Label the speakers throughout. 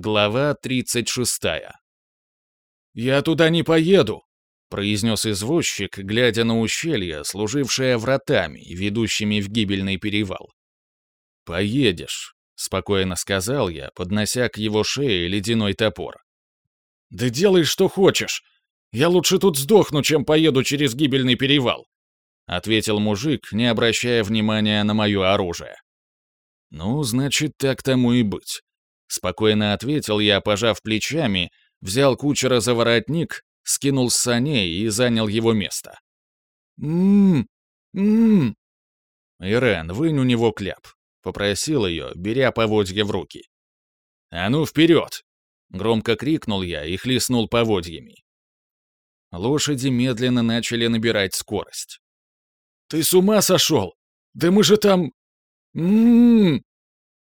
Speaker 1: Глава 36. «Я туда не поеду», — произнес извозчик, глядя на ущелье, служившее вратами, ведущими в гибельный перевал. «Поедешь», — спокойно сказал я, поднося к его шее ледяной топор. «Да делай, что хочешь. Я лучше тут сдохну, чем поеду через гибельный перевал», — ответил мужик, не обращая внимания на мое оружие. «Ну, значит, так тому и быть. Спокойно ответил я, пожав плечами, взял кучера за воротник, скинул с саней и занял его место. «М-м-м!» «Ирен, вынь у него кляп», — попросил ее, беря поводья в руки. «А ну, вперед!» — громко крикнул я и хлестнул поводьями. Лошади медленно начали набирать скорость. «Ты с ума сошел? Да мы же там... М-м-м!»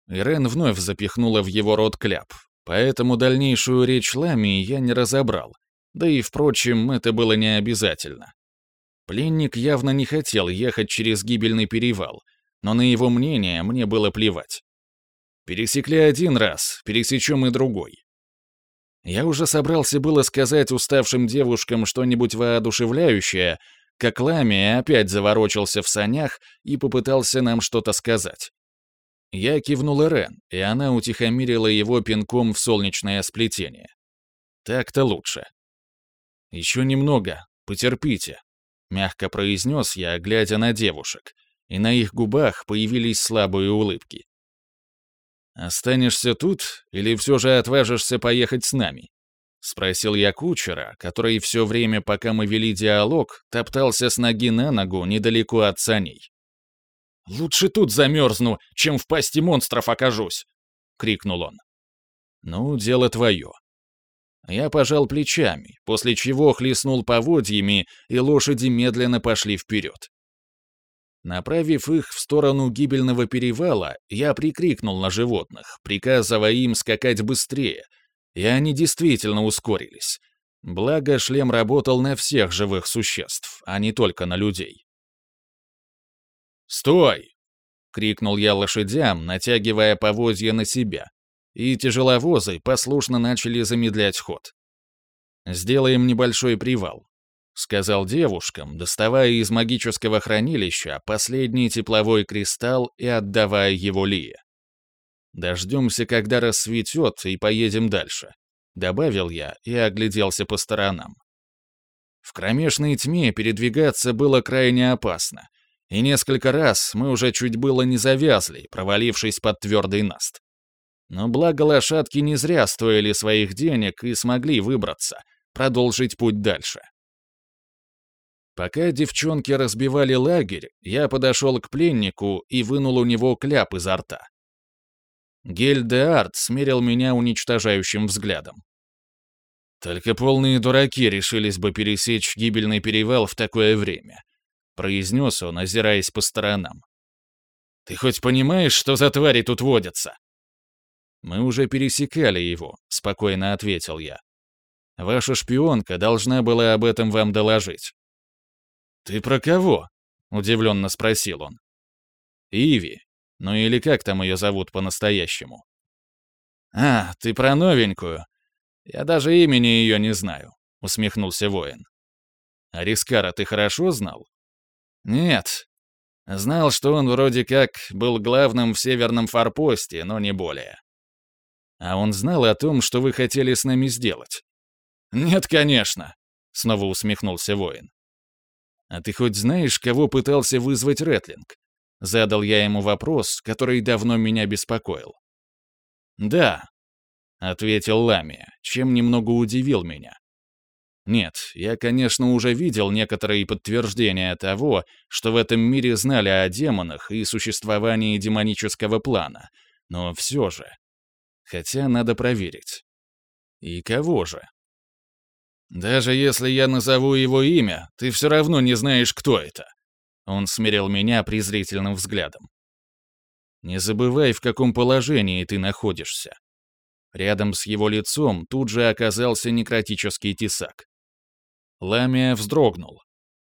Speaker 1: Ирен вновь запихнула в его рот кляп, поэтому дальнейшую речь Лами я не разобрал. Да и, впрочем, это было не обязательно. Пленник явно не хотел ехать через гибельный перевал, но на его мнение мне было плевать. Пересекли один раз, пересечем и другой. Я уже собрался было сказать уставшим девушкам что-нибудь воодушевляющее, как Лами опять заворочился в санях и попытался нам что-то сказать. Я кивнул Рен, и она утихомирила его пинком в солнечное сплетение. Так-то лучше. «Еще немного, потерпите», — мягко произнес я, глядя на девушек, и на их губах появились слабые улыбки. «Останешься тут или все же отважишься поехать с нами?» — спросил я кучера, который все время, пока мы вели диалог, топтался с ноги на ногу недалеко от саней. «Лучше тут замерзну, чем в пасти монстров окажусь!» — крикнул он. «Ну, дело твое». Я пожал плечами, после чего хлестнул поводьями, и лошади медленно пошли вперед. Направив их в сторону гибельного перевала, я прикрикнул на животных, приказывая им скакать быстрее, и они действительно ускорились. Благо, шлем работал на всех живых существ, а не только на людей. «Стой!» — крикнул я лошадям, натягивая повозья на себя, и тяжеловозы послушно начали замедлять ход. «Сделаем небольшой привал», — сказал девушкам, доставая из магического хранилища последний тепловой кристалл и отдавая его Лие. «Дождемся, когда рассветет, и поедем дальше», — добавил я и огляделся по сторонам. В кромешной тьме передвигаться было крайне опасно, и несколько раз мы уже чуть было не завязли, провалившись под твердый наст. Но благо лошадки не зря стоили своих денег и смогли выбраться, продолжить путь дальше. Пока девчонки разбивали лагерь, я подошел к пленнику и вынул у него кляп изо рта. Гель де Арт смерил меня уничтожающим взглядом. Только полные дураки решились бы пересечь гибельный перевал в такое время произнес он, озираясь по сторонам. «Ты хоть понимаешь, что за твари тут водятся?» «Мы уже пересекали его», — спокойно ответил я. «Ваша шпионка должна была об этом вам доложить». «Ты про кого?» — удивленно спросил он. «Иви. Ну или как там ее зовут по-настоящему?» «А, ты про новенькую. Я даже имени ее не знаю», — усмехнулся воин. «А Рискара ты хорошо знал?» Нет. Знал, что он вроде как был главным в северном форпосте, но не более. А он знал о том, что вы хотели с нами сделать? Нет, конечно, снова усмехнулся воин. А ты хоть знаешь, кого пытался вызвать Ретлинг? Задал я ему вопрос, который давно меня беспокоил. Да, ответил Ламия, чем немного удивил меня. Нет, я, конечно, уже видел некоторые подтверждения того, что в этом мире знали о демонах и существовании демонического плана, но все же. Хотя надо проверить. И кого же? «Даже если я назову его имя, ты все равно не знаешь, кто это». Он смирил меня презрительным взглядом. «Не забывай, в каком положении ты находишься». Рядом с его лицом тут же оказался некротический тесак. Ламия вздрогнул.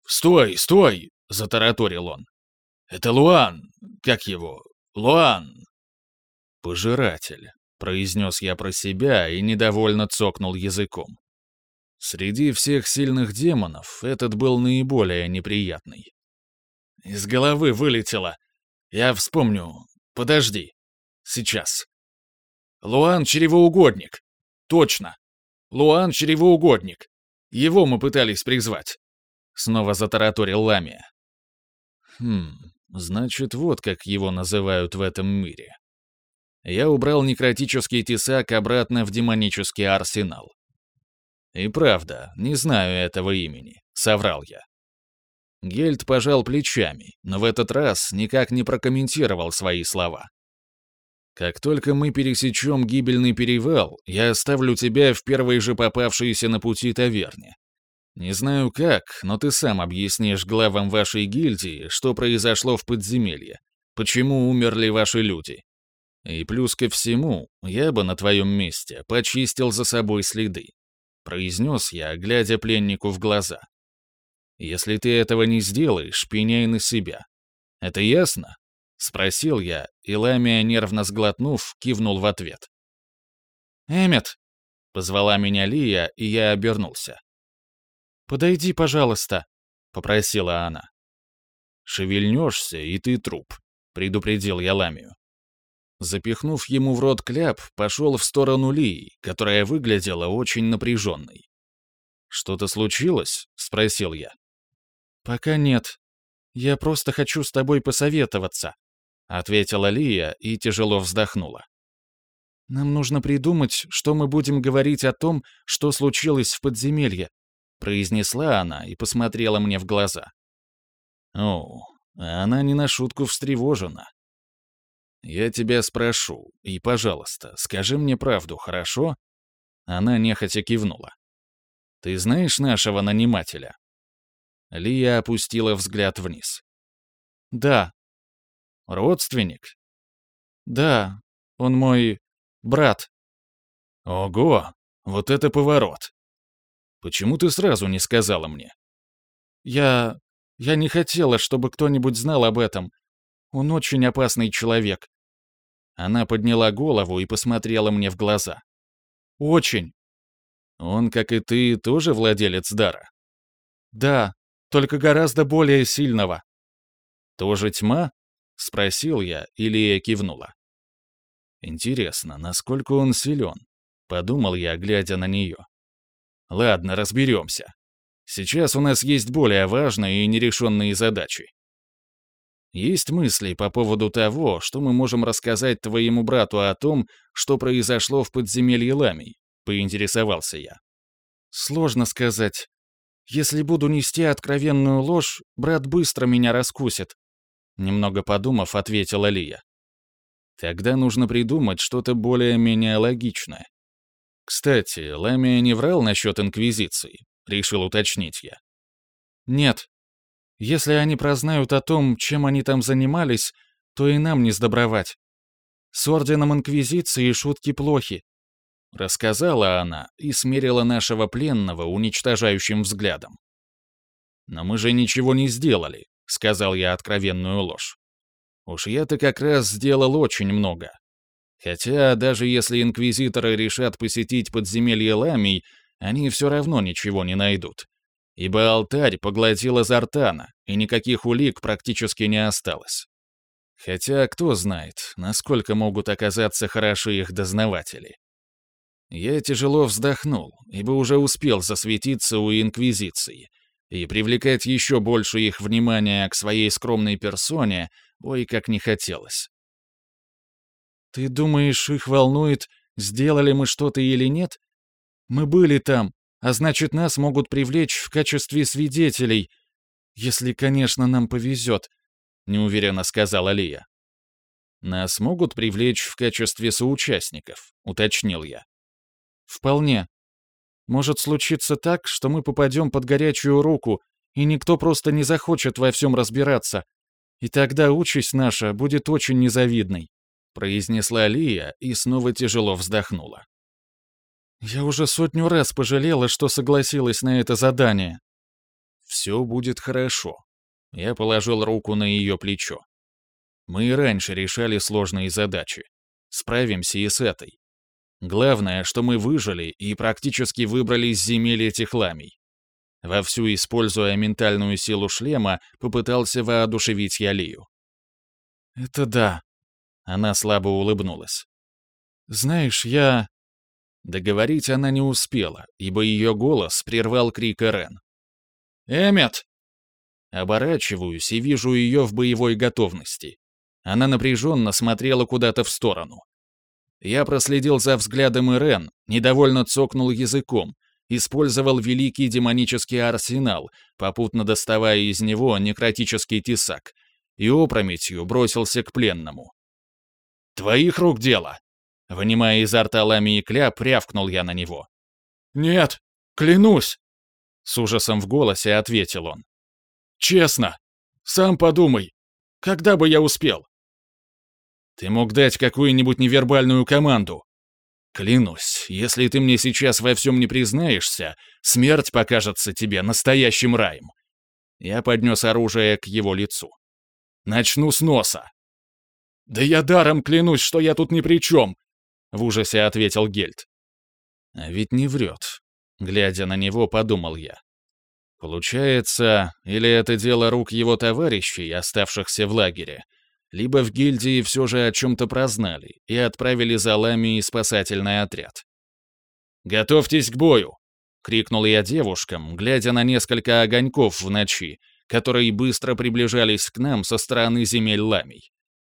Speaker 1: «Стой, стой!» — затараторил он. «Это Луан! Как его? Луан!» «Пожиратель», — произнес я про себя и недовольно цокнул языком. Среди всех сильных демонов этот был наиболее неприятный. Из головы вылетело. Я вспомню. Подожди. Сейчас. Луан — чревоугодник. Точно. Луан — чревоугодник. Его мы пытались призвать. Снова затараторил Ламия. Хм, значит, вот как его называют в этом мире. Я убрал некротический тесак обратно в демонический арсенал. И правда, не знаю этого имени, соврал я. Гельд пожал плечами, но в этот раз никак не прокомментировал свои слова. «Как только мы пересечем гибельный перевал, я оставлю тебя в первой же попавшейся на пути таверне. Не знаю как, но ты сам объяснишь главам вашей гильдии, что произошло в подземелье, почему умерли ваши люди. И плюс ко всему, я бы на твоем месте почистил за собой следы», — произнес я, глядя пленнику в глаза. Если ты этого не сделаешь, пеняй на себя. Это ясно?» — спросил я, и Ламия, нервно сглотнув, кивнул в ответ. «Эммет!» — позвала меня Лия, и я обернулся. «Подойди, пожалуйста», — попросила она. «Шевельнешься, и ты труп», — предупредил я Ламию. Запихнув ему в рот кляп, пошел в сторону Лии, которая выглядела очень напряженной. «Что-то случилось?» — спросил я. «Пока нет. Я просто хочу с тобой посоветоваться», — ответила Лия и тяжело вздохнула. «Нам нужно придумать, что мы будем говорить о том, что случилось в подземелье», — произнесла она и посмотрела мне в глаза. «О, она не на шутку встревожена. Я тебя спрошу, и, пожалуйста, скажи мне правду, хорошо?» Она нехотя кивнула. «Ты знаешь нашего нанимателя?» Лия опустила взгляд вниз. «Да». «Родственник?» «Да, он мой брат». «Ого, вот это поворот! Почему ты сразу не сказала мне?» «Я... я не хотела, чтобы кто-нибудь знал об этом. Он очень опасный человек». Она подняла голову и посмотрела мне в глаза. «Очень». «Он, как и ты, тоже владелец дара?» «Да, только гораздо более сильного». «Тоже тьма?» — спросил я, и Лия кивнула. «Интересно, насколько он силен?» — подумал я, глядя на нее. «Ладно, разберемся. Сейчас у нас есть более важные и нерешенные задачи. Есть мысли по поводу того, что мы можем рассказать твоему брату о том, что произошло в подземелье Ламий?» — поинтересовался я. «Сложно сказать. Если буду нести откровенную ложь, брат быстро меня раскусит. Немного подумав, ответила Лия. Тогда нужно придумать что-то более-менее логичное. Кстати, Ламия не врал насчет Инквизиции, решил уточнить я. Нет. Если они прознают о том, чем они там занимались, то и нам не сдобровать. С Орденом Инквизиции шутки плохи. Рассказала она и смерила нашего пленного уничтожающим взглядом. «Но мы же ничего не сделали», — сказал я откровенную ложь. «Уж я-то как раз сделал очень много. Хотя, даже если инквизиторы решат посетить подземелье Ламий, они все равно ничего не найдут. Ибо алтарь поглотила Зартана, и никаких улик практически не осталось. Хотя, кто знает, насколько могут оказаться хороши их дознаватели. Я тяжело вздохнул, ибо уже успел засветиться у Инквизиции, и привлекать еще больше их внимания к своей скромной персоне ой как не хотелось. «Ты думаешь, их волнует, сделали мы что-то или нет? Мы были там, а значит, нас могут привлечь в качестве свидетелей, если, конечно, нам повезет», — неуверенно сказала Лия. «Нас могут привлечь в качестве соучастников», — уточнил я. Вполне. Может случиться так, что мы попадем под горячую руку, и никто просто не захочет во всем разбираться. И тогда участь наша будет очень незавидной», — произнесла Лия и снова тяжело вздохнула. «Я уже сотню раз пожалела, что согласилась на это задание». «Все будет хорошо». Я положил руку на ее плечо. «Мы и раньше решали сложные задачи. Справимся и с этой. Главное, что мы выжили и практически выбрались с земель этих ламий. Вовсю используя ментальную силу шлема, попытался воодушевить Ялию.
Speaker 2: «Это да», — она слабо улыбнулась. «Знаешь, я...»
Speaker 1: Договорить она не успела, ибо ее голос прервал крик Эрен.
Speaker 2: «Эммет!»
Speaker 1: Оборачиваюсь и вижу ее в боевой готовности. Она напряженно смотрела куда-то в сторону. Я проследил за взглядом Ирен, недовольно цокнул языком, использовал великий демонический арсенал, попутно доставая из него некротический тесак, и опрометью бросился к пленному. «Твоих рук дело!» Вынимая изо рта ламии кляп, рявкнул я на него.
Speaker 2: «Нет, клянусь!»
Speaker 1: С ужасом в голосе ответил он.
Speaker 2: «Честно! Сам подумай! Когда бы я успел?»
Speaker 1: «Ты мог дать какую-нибудь невербальную команду. Клянусь, если ты мне сейчас во всем не признаешься, смерть покажется тебе настоящим раем». Я поднес оружие к его лицу. «Начну с носа».
Speaker 2: «Да я даром клянусь, что я тут ни при чем!» — в ужасе ответил Гельд.
Speaker 1: А ведь не врет. Глядя на него, подумал я. Получается, или это дело рук его товарищей, оставшихся в лагере, либо в гильдии все же о чем-то прознали и отправили за Ламией спасательный отряд. «Готовьтесь к бою!» — крикнул я девушкам, глядя на несколько огоньков в ночи, которые быстро приближались к нам со стороны земель Ламий.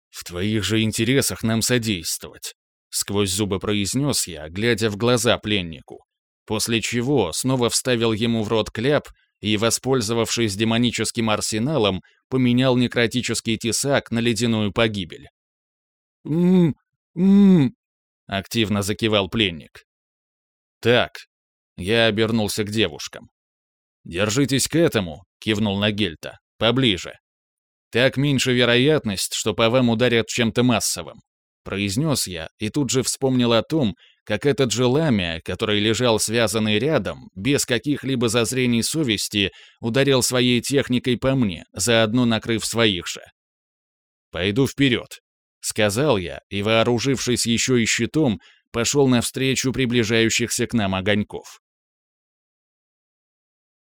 Speaker 1: «В твоих же интересах нам содействовать. Сквозь зубы произнес я, глядя в глаза пленнику. После чего снова вставил ему в рот кляп и, воспользовавшись демоническим арсеналом, поменял некротический тесак на ледяную погибель.
Speaker 2: «М-м-м»,
Speaker 1: активно закивал пленник. «Так», — я обернулся к девушкам. «Держитесь к этому», — кивнул на Гельта, — «поближе. Так меньше вероятность, что по вам ударят чем-то массовым произнес я и тут же вспомнил о том, как этот же ламия, который лежал связанный рядом, без каких-либо зазрений совести, ударил своей техникой по мне, заодно накрыв своих же. «Пойду вперед», — сказал я, и, вооружившись еще и щитом, пошел навстречу приближающихся к нам огоньков.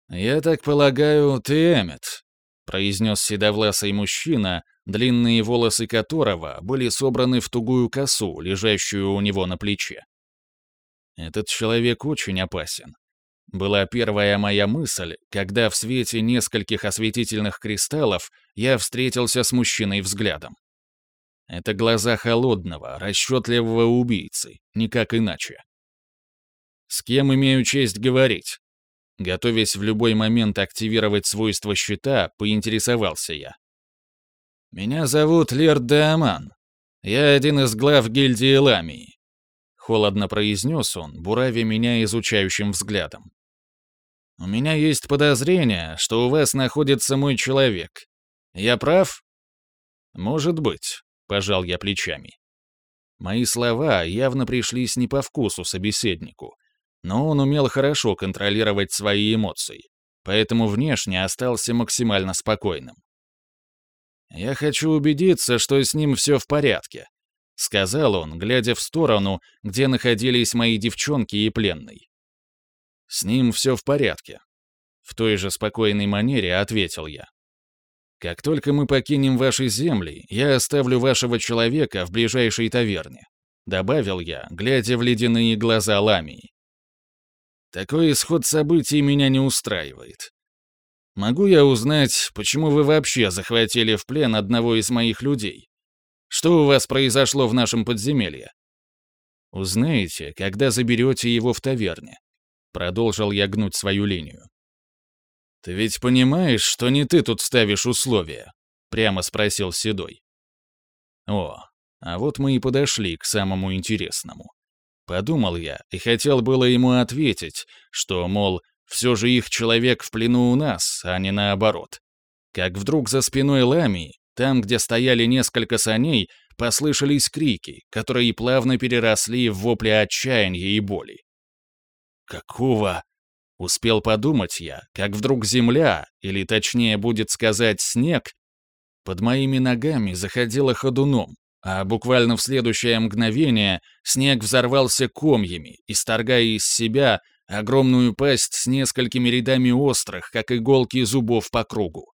Speaker 1: «Я так полагаю, ты Эммет», — произнес седовласый мужчина, длинные волосы которого были собраны в тугую косу, лежащую у него на плече. Этот человек очень опасен. Была первая моя мысль, когда в свете нескольких осветительных кристаллов я встретился с мужчиной взглядом. Это глаза холодного, расчетливого убийцы, никак иначе. С кем имею честь говорить? Готовясь в любой момент активировать свойства щита, поинтересовался я. «Меня зовут Лерд Деаман. Я один из глав гильдии Ламии», — холодно произнес он, буравя меня изучающим взглядом. «У меня есть подозрение, что у вас находится мой человек. Я прав?» «Может быть», — пожал я плечами. Мои слова явно пришлись не по вкусу собеседнику, но он умел хорошо контролировать свои эмоции, поэтому внешне остался максимально спокойным. «Я хочу убедиться, что с ним все в порядке», — сказал он, глядя в сторону, где находились мои девчонки и пленный. «С ним все в порядке», — в той же спокойной манере ответил я. «Как только мы покинем ваши земли, я оставлю вашего человека в ближайшей таверне», — добавил я, глядя в ледяные глаза Ламии. «Такой исход событий меня не устраивает. Могу я узнать, почему вы вообще захватили в плен одного из моих людей? Что у вас произошло в нашем подземелье? Узнаете, когда заберете его в таверне. Продолжил я гнуть свою линию. Ты ведь понимаешь, что не ты тут ставишь условия? Прямо спросил Седой. О, а вот мы и подошли к самому интересному. Подумал я и хотел было ему ответить, что, мол, все же их человек в плену у нас, а не наоборот. Как вдруг за спиной Ламии, там, где стояли несколько саней, послышались крики, которые плавно переросли в вопли отчаяния и боли. «Какого?» — успел подумать я, как вдруг земля, или точнее будет сказать снег, под моими ногами заходила ходуном, а буквально в следующее мгновение снег взорвался комьями, исторгая из себя огромную пасть с несколькими рядами острых, как иголки зубов по кругу.